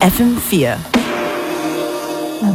FM4. La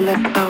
Boom Deluxe.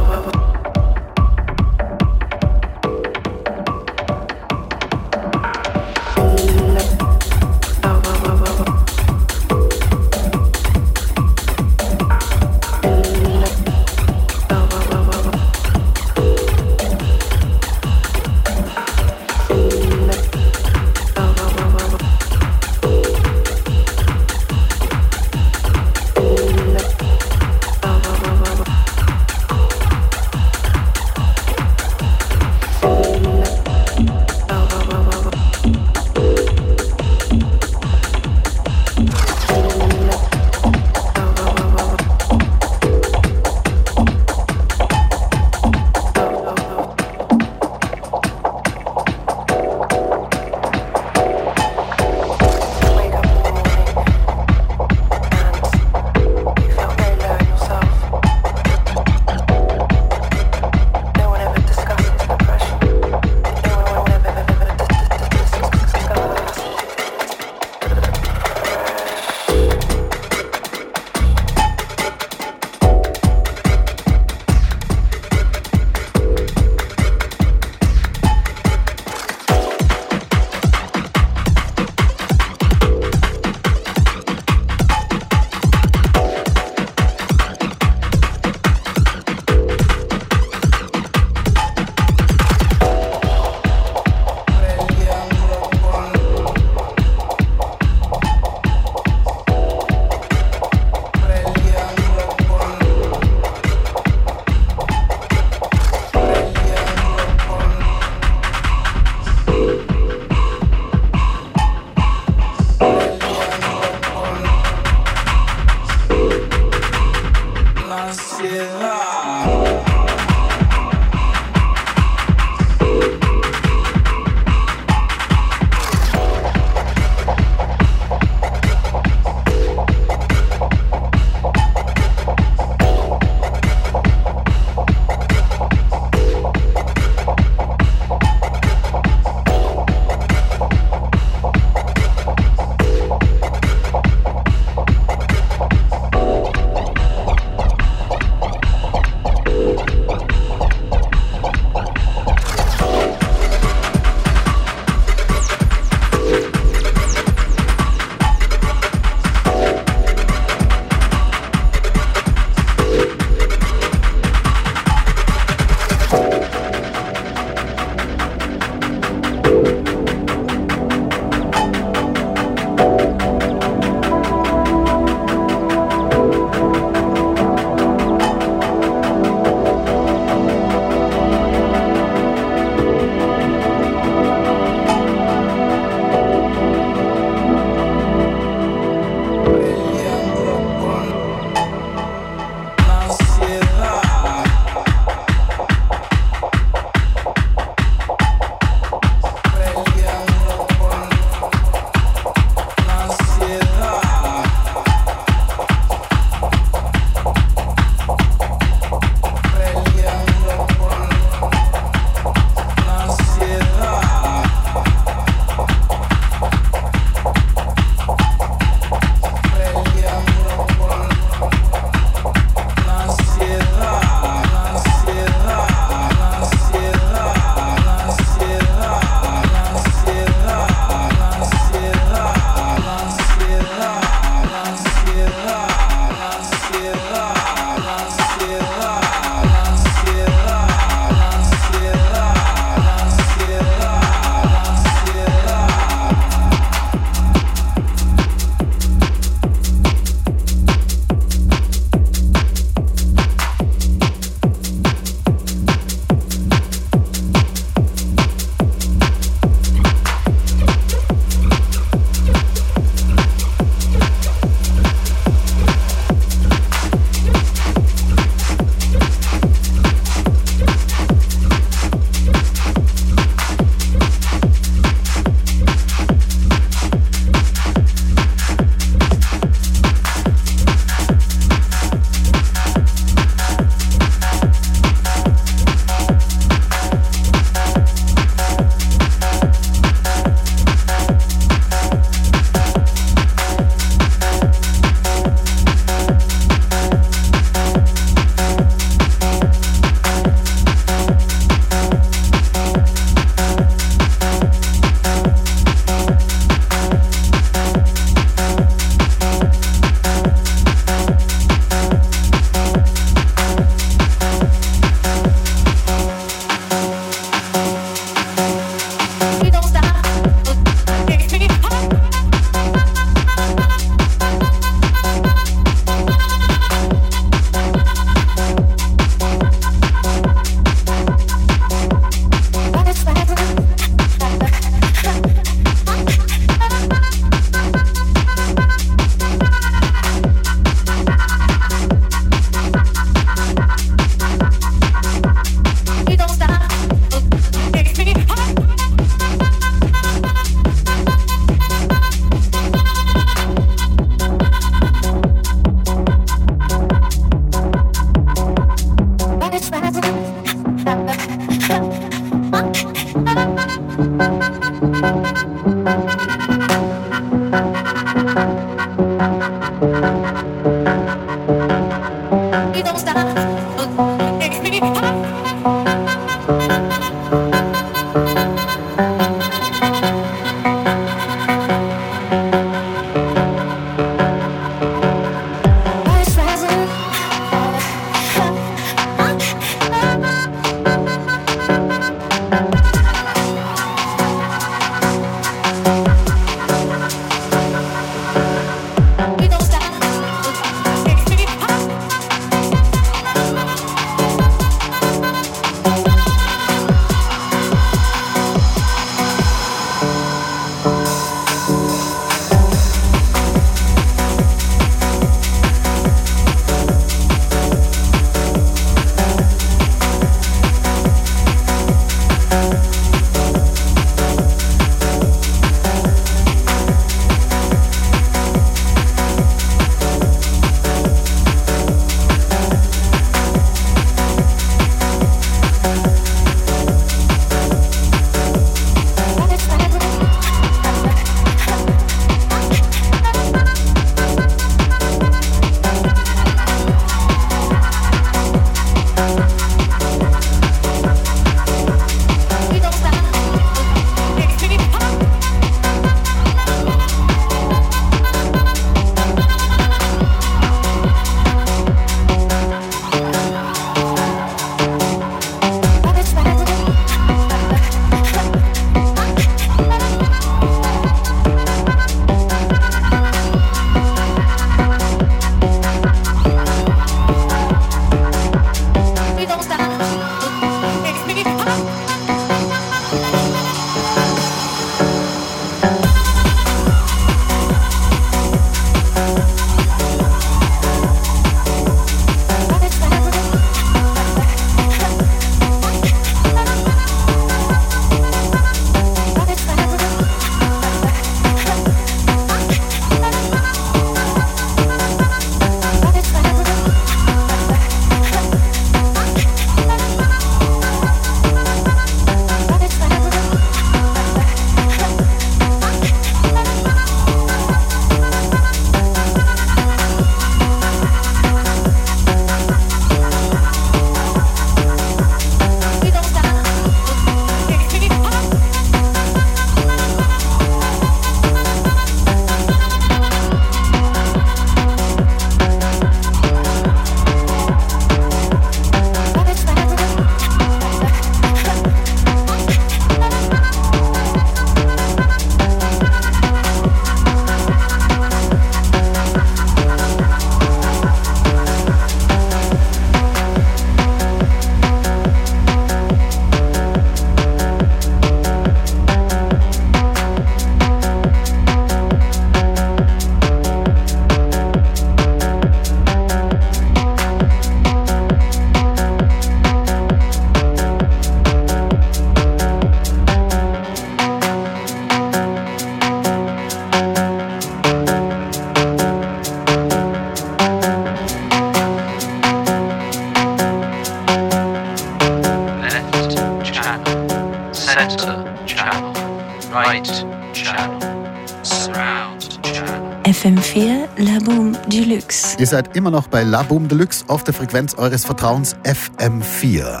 Seid immer noch bei La Boom Deluxe auf der Frequenz eures Vertrauens FM4.